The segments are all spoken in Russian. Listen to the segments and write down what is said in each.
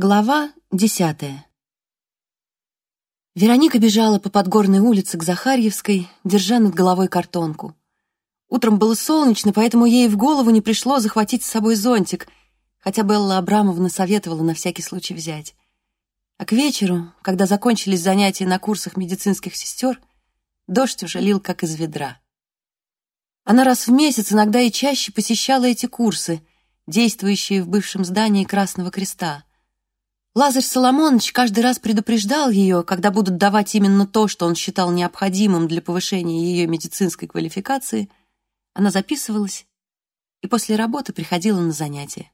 Глава десятая. Вероника бежала по подгорной улице к Захарьевской, держа над головой картонку. Утром было солнечно, поэтому ей в голову не пришло захватить с собой зонтик, хотя Белла Абрамовна советовала на всякий случай взять. А к вечеру, когда закончились занятия на курсах медицинских сестер, дождь уже лил как из ведра. Она раз в месяц, иногда и чаще посещала эти курсы, действующие в бывшем здании Красного Креста — Лазарь Соломонович каждый раз предупреждал ее, когда будут давать именно то, что он считал необходимым для повышения ее медицинской квалификации. Она записывалась и после работы приходила на занятия.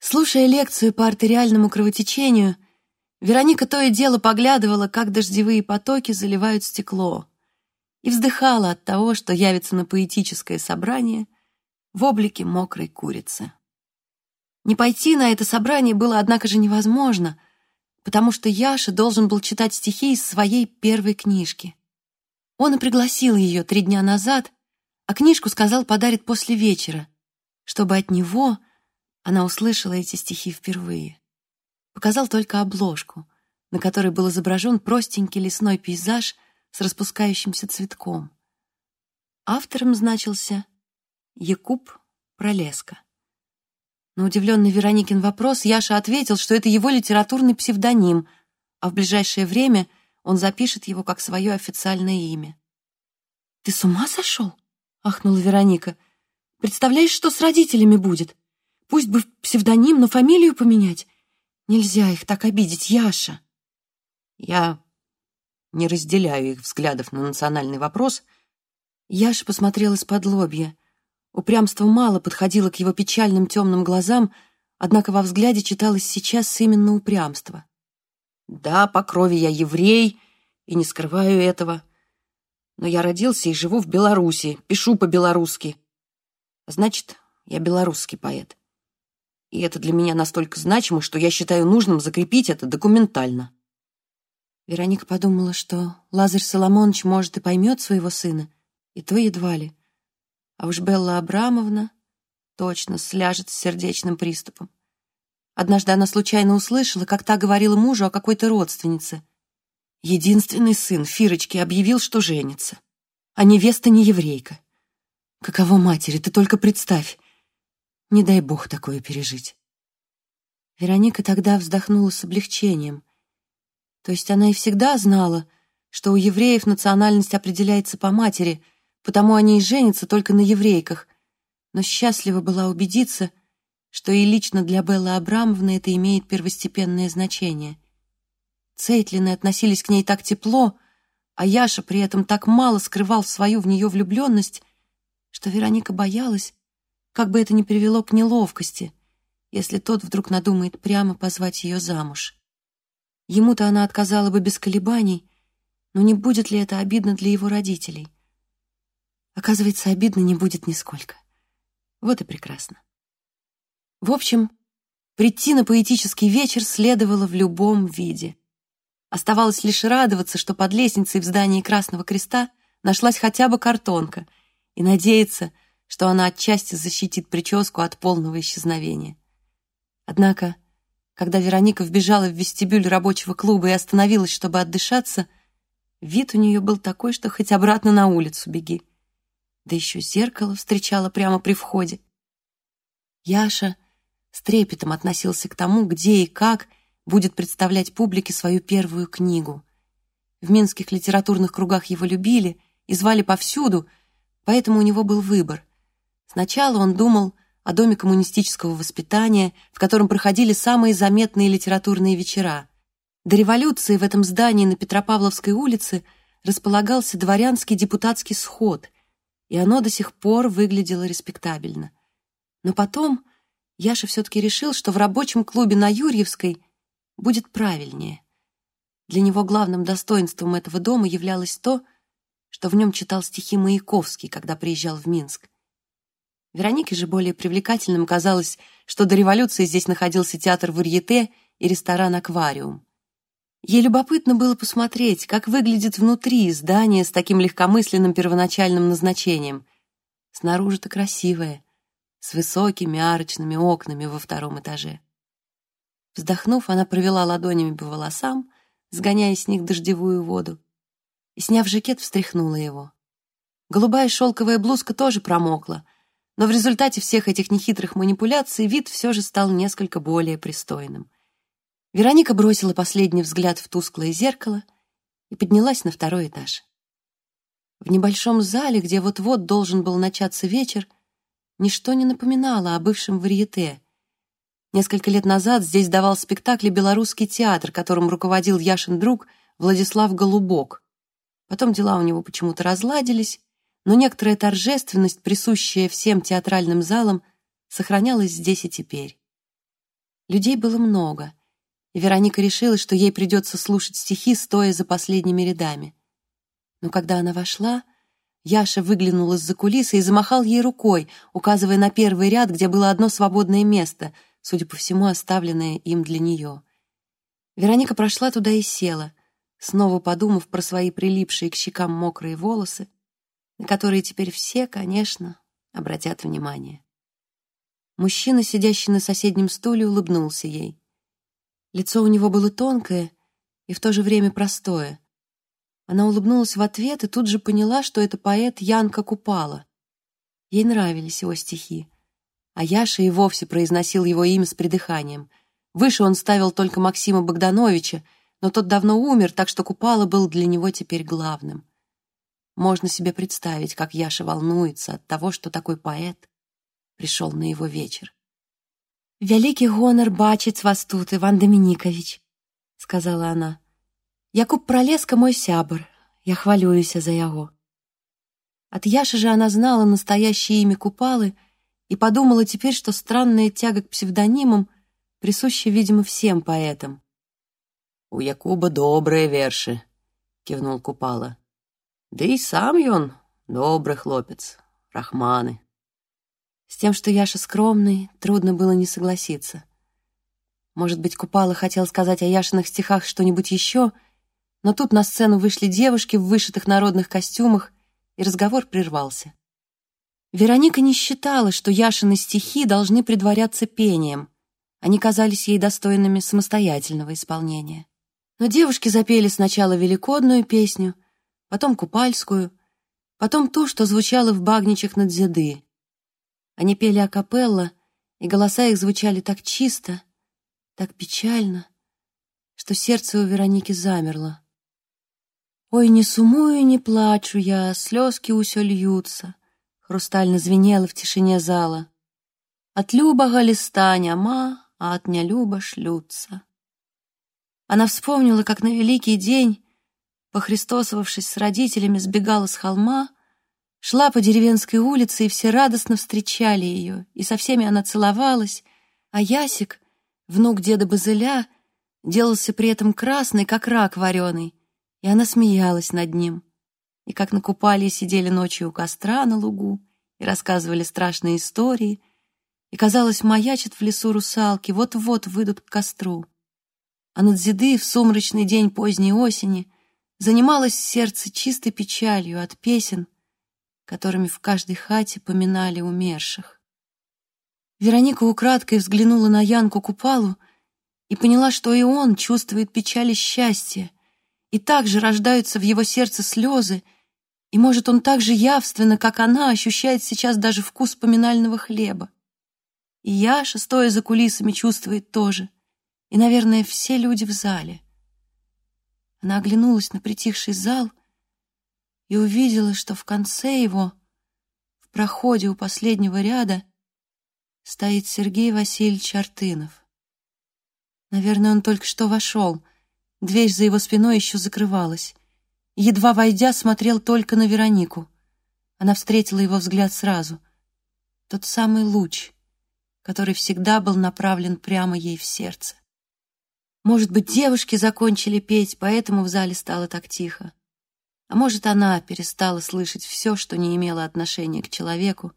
Слушая лекцию по артериальному кровотечению, Вероника то и дело поглядывала, как дождевые потоки заливают стекло, и вздыхала от того, что явится на поэтическое собрание в облике мокрой курицы. Не пойти на это собрание было, однако же, невозможно, потому что Яша должен был читать стихи из своей первой книжки. Он и пригласил ее три дня назад, а книжку сказал подарит после вечера, чтобы от него она услышала эти стихи впервые. Показал только обложку, на которой был изображен простенький лесной пейзаж с распускающимся цветком. Автором значился Якуб Пролеска. На удивленный Вероникин вопрос Яша ответил, что это его литературный псевдоним, а в ближайшее время он запишет его как свое официальное имя. «Ты с ума сошел?» — ахнула Вероника. «Представляешь, что с родителями будет? Пусть бы псевдоним, но фамилию поменять. Нельзя их так обидеть, Яша». Я не разделяю их взглядов на национальный вопрос. Яша посмотрел из-под лобья. Упрямство мало подходило к его печальным темным глазам, однако во взгляде читалось сейчас именно упрямство. «Да, по крови я еврей, и не скрываю этого. Но я родился и живу в Беларуси, пишу по-белорусски. Значит, я белорусский поэт. И это для меня настолько значимо, что я считаю нужным закрепить это документально». Вероника подумала, что Лазарь Соломонович, может, и поймет своего сына, и то едва ли. А уж Белла Абрамовна точно сляжет с сердечным приступом. Однажды она случайно услышала, как та говорила мужу о какой-то родственнице. Единственный сын Фирочки объявил, что женится, а невеста не еврейка. Каково матери, ты только представь. Не дай бог такое пережить. Вероника тогда вздохнула с облегчением. То есть она и всегда знала, что у евреев национальность определяется по матери — потому они и женятся только на еврейках, но счастлива была убедиться, что и лично для Беллы Абрамовны это имеет первостепенное значение. Цейтлины относились к ней так тепло, а Яша при этом так мало скрывал свою в нее влюбленность, что Вероника боялась, как бы это ни привело к неловкости, если тот вдруг надумает прямо позвать ее замуж. Ему-то она отказала бы без колебаний, но не будет ли это обидно для его родителей? Оказывается, обидно не будет нисколько. Вот и прекрасно. В общем, прийти на поэтический вечер следовало в любом виде. Оставалось лишь радоваться, что под лестницей в здании Красного Креста нашлась хотя бы картонка, и надеяться, что она отчасти защитит прическу от полного исчезновения. Однако, когда Вероника вбежала в вестибюль рабочего клуба и остановилась, чтобы отдышаться, вид у нее был такой, что хоть обратно на улицу беги да еще зеркало встречало прямо при входе. Яша с трепетом относился к тому, где и как будет представлять публике свою первую книгу. В минских литературных кругах его любили и звали повсюду, поэтому у него был выбор. Сначала он думал о доме коммунистического воспитания, в котором проходили самые заметные литературные вечера. До революции в этом здании на Петропавловской улице располагался дворянский депутатский сход, и оно до сих пор выглядело респектабельно. Но потом Яша все-таки решил, что в рабочем клубе на Юрьевской будет правильнее. Для него главным достоинством этого дома являлось то, что в нем читал стихи Маяковский, когда приезжал в Минск. Веронике же более привлекательным казалось, что до революции здесь находился театр Варьете и ресторан «Аквариум». Ей любопытно было посмотреть, как выглядит внутри здание с таким легкомысленным первоначальным назначением. Снаружи-то красивое, с высокими арочными окнами во втором этаже. Вздохнув, она провела ладонями по волосам, сгоняя с них дождевую воду, и, сняв жакет, встряхнула его. Голубая шелковая блузка тоже промокла, но в результате всех этих нехитрых манипуляций вид все же стал несколько более пристойным. Вероника бросила последний взгляд в тусклое зеркало и поднялась на второй этаж. В небольшом зале, где вот-вот должен был начаться вечер, ничто не напоминало о бывшем варьете. Несколько лет назад здесь давал спектакли белорусский театр, которым руководил Яшин друг Владислав Голубок. Потом дела у него почему-то разладились, но некоторая торжественность, присущая всем театральным залам, сохранялась здесь и теперь. Людей было много, и Вероника решила, что ей придется слушать стихи, стоя за последними рядами. Но когда она вошла, Яша выглянул из-за кулисы и замахал ей рукой, указывая на первый ряд, где было одно свободное место, судя по всему, оставленное им для нее. Вероника прошла туда и села, снова подумав про свои прилипшие к щекам мокрые волосы, на которые теперь все, конечно, обратят внимание. Мужчина, сидящий на соседнем стуле, улыбнулся ей. Лицо у него было тонкое и в то же время простое — она улыбнулась в ответ и тут же поняла, что это поэт Янка Купала. Ей нравились его стихи. А Яша и вовсе произносил его имя с придыханием. Выше он ставил только Максима Богдановича, но тот давно умер, так что Купала был для него теперь главным. Можно себе представить, как Яша волнуется от того, что такой поэт пришел на его вечер. «Великий гонор бачить вас тут, Иван Доминикович», — сказала она. Якуб пралеска мой сябр, я хвалююся за яго. От Яши же она знала настоящее имя Купалы и подумала теперь, что странная тяга к псевдонимам присуща, видимо, всем поэтам. «У Якуба добрые верши», — кивнул Купала. «Да и сам ён добрый хлопец, рахманы». С тем, что Яша скромный, трудно было не согласиться. Может быть, Купала хотел сказать о Яшиных стихах что-нибудь еще — но тут на сцену вышли девушки в вышитых народных костюмах, и разговор прервался. Вероника не считала, что Яшины стихи должны предваряться пением. Они казались ей достойными самостоятельного исполнения. Но девушки запели сначала великодную песню, потом купальскую, потом ту, что звучала в багничах над Зеды. Они пели акапелла, и голоса их звучали так чисто, так печально, что сердце у Вероники замерло. Ой, не сумую, не плачу я, слезки усё льются, хрустально звенело в тишине зала. От любого листа няма, а от нелюба шлются. Она вспомнила, как на Великий день, похристосовавшись с родителями, сбегала с холма, шла по деревенской улице, и все радостно встречали ее, и со всеми она целовалась, а Ясик, внук деда Базыля, делался при этом красный, как рак вареный, и она смеялась над ним. И как на купале сидели ночью у костра на лугу и рассказывали страшные истории, и, казалось, маячат в лесу русалки, вот-вот выйдут к костру. А над Зиды в сумрачный день поздней осени занималось сердце чистой печалью от песен, которыми в каждой хате поминали умерших. Вероника украдкой взглянула на Янку Купалу и поняла, что и он чувствует печаль и счастье, и также рождаются в его сердце слезы, и, может, он так же явственно, как она, ощущает сейчас даже вкус поминального хлеба. И Яша, стоя за кулисами, чувствует тоже. И, наверное, все люди в зале. Она оглянулась на притихший зал и увидела, что в конце его, в проходе у последнего ряда, стоит Сергей Васильевич Артынов. Наверное, он только что вошел — Дверь за его спиной еще закрывалась. Едва войдя, смотрел только на Веронику. Она встретила его взгляд сразу. Тот самый луч, который всегда был направлен прямо ей в сердце. Может быть, девушки закончили петь, поэтому в зале стало так тихо. А может, она перестала слышать все, что не имело отношения к человеку,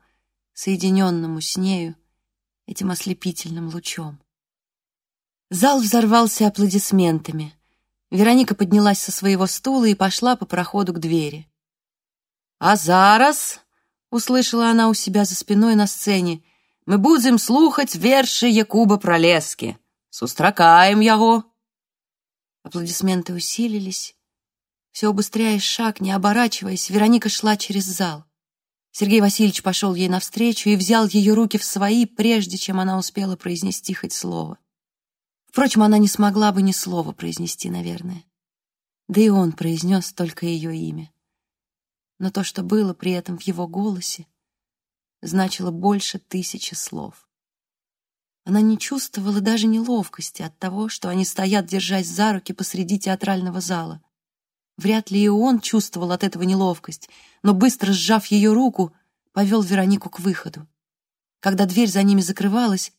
соединенному с нею этим ослепительным лучом. Зал взорвался аплодисментами. Вероника поднялась со своего стула и пошла по проходу к двери. «А зараз», — услышала она у себя за спиной на сцене, «мы будем слухать верши Якуба Пролески. Сустракаем его!» Аплодисменты усилились. Все убыстряя шаг, не оборачиваясь, Вероника шла через зал. Сергей Васильевич пошел ей навстречу и взял ее руки в свои, прежде чем она успела произнести хоть слово. Впрочем, она не смогла бы ни слова произнести, наверное. Да и он произнес только ее имя. Но то, что было при этом в его голосе, значило больше тысячи слов. Она не чувствовала даже неловкости от того, что они стоят, держась за руки посреди театрального зала. Вряд ли и он чувствовал от этого неловкость, но быстро сжав ее руку, повел Веронику к выходу. Когда дверь за ними закрывалась,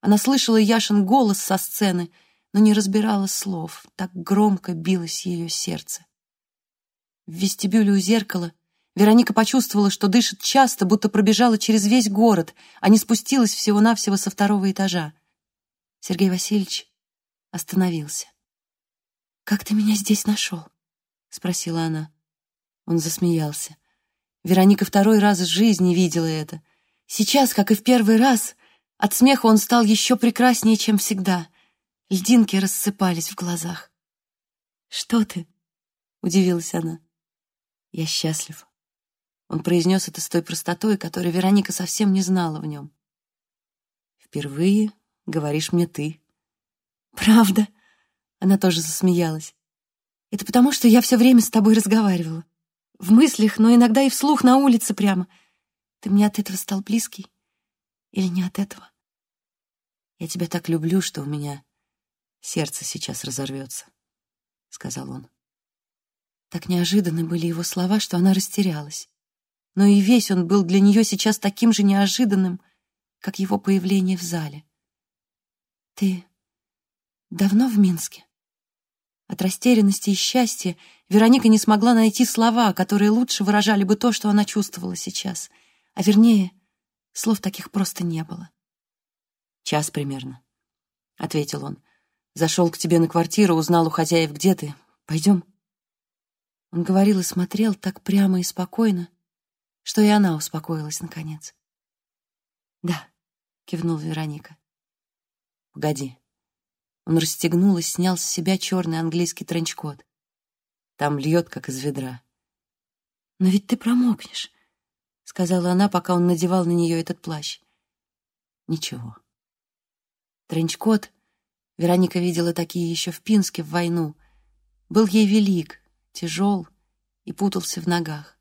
она слышала Яшин голос со сцены, но не разбирала слов, так громко билось ее сердце. В вестибюле у зеркала Вероника почувствовала, что дышит часто, будто пробежала через весь город, а не спустилась всего-навсего со второго этажа. Сергей Васильевич остановился. «Как ты меня здесь нашел?» — спросила она. Он засмеялся. Вероника второй раз в жизни видела это. Сейчас, как и в первый раз, от смеха он стал еще прекраснее, чем всегда. Льдинки рассыпались в глазах. «Что ты?» — удивилась она. «Я счастлив». Он произнес это с той простотой, которой Вероника совсем не знала в нем. «Впервые говоришь мне ты». «Правда?» — она тоже засмеялась. Это потому, что я все время с тобой разговаривала. В мыслях, но иногда и вслух на улице прямо. Ты мне от этого стал близкий? Или не от этого? Я тебя так люблю, что у меня сердце сейчас разорвется, — сказал он. Так неожиданны были его слова, что она растерялась. Но и весь он был для нее сейчас таким же неожиданным, как его появление в зале. «Ты давно в Минске?» От растерянности и счастья Вероника не смогла найти слова, которые лучше выражали бы то, что она чувствовала сейчас. А вернее, слов таких просто не было. «Час примерно», — ответил он. «Зашел к тебе на квартиру, узнал у хозяев, где ты. Пойдем?» Он говорил и смотрел так прямо и спокойно, что и она успокоилась наконец. «Да», — кивнул Вероника. «Погоди», он расстегнул и снял с себя черный английский тренчкот. Там льет, как из ведра. «Но ведь ты промокнешь», — сказала она, пока он надевал на нее этот плащ. «Ничего». Тренчкот, Вероника видела такие еще в Пинске в войну, был ей велик, тяжел и путался в ногах.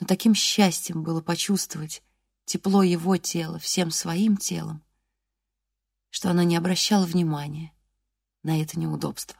Но таким счастьем было почувствовать тепло его тела всем своим телом, что она не обращала внимания на это неудобство.